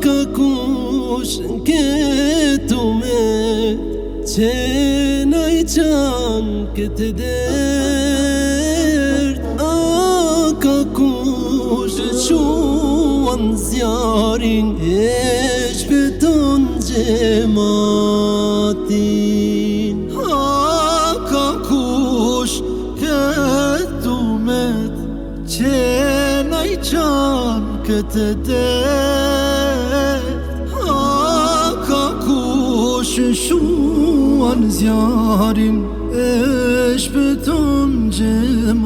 ka kush në këtu me Qe në i qanë këtë dërt A ka kush në qua zjarin E shpëton gjematin A ka kush në këtu me Qe në i qanë këtë dërt Shë shuan zjarim E shpeton gjematim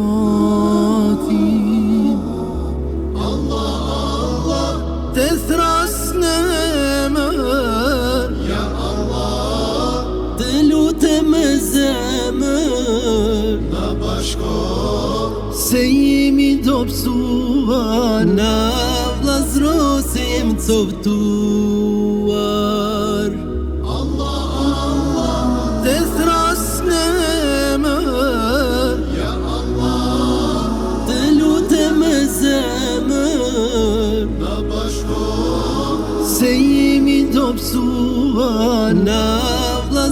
Allah, Allah Te thrasnëmër Ja Allah Te lutëmëzëmër Në bashko Se jemi do Në vla zrosim të Se jemi do psu, a nabla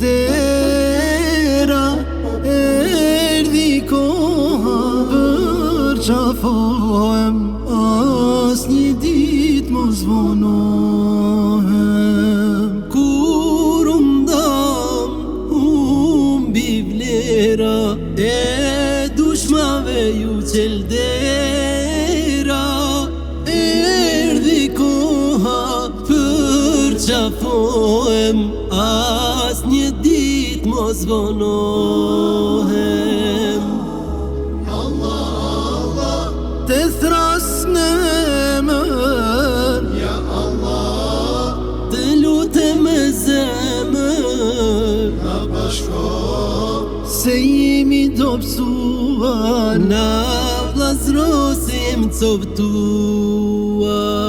dera Erdi koha për qafohem As një dit më zvonohem Kur umdam, um biblera E dushmave ju qel dera Erdi koha për qafohem As një dit më zvonohem më zvonohem Allah, Allah Të thrasne Ja Allah Të lute me zemë Na bashko Se jemi do pësua Na vlasrosim coptua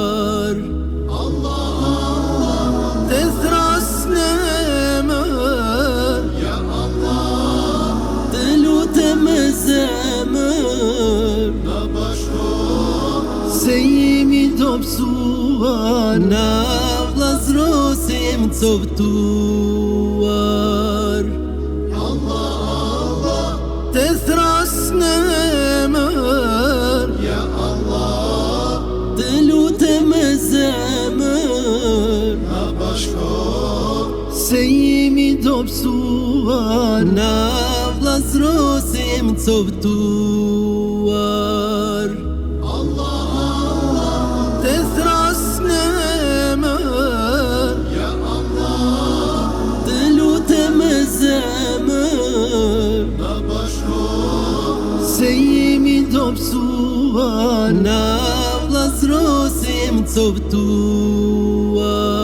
se jemi të pësuar Na vlasro se Allah, Allah Të thras Ja Allah Të lutë me Abashko Na bashko Se jemi të pësuar Na vlasro se topsua, naflas rosim toptua.